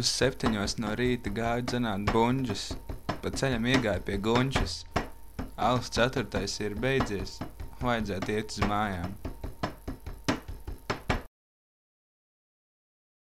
Pusseptiņos no rīta gāju dzenāt bunģus, pa ceļam iegāju pie gunčas. Alus ceturtais ir beidzies, vajadzētu iet uz mājām.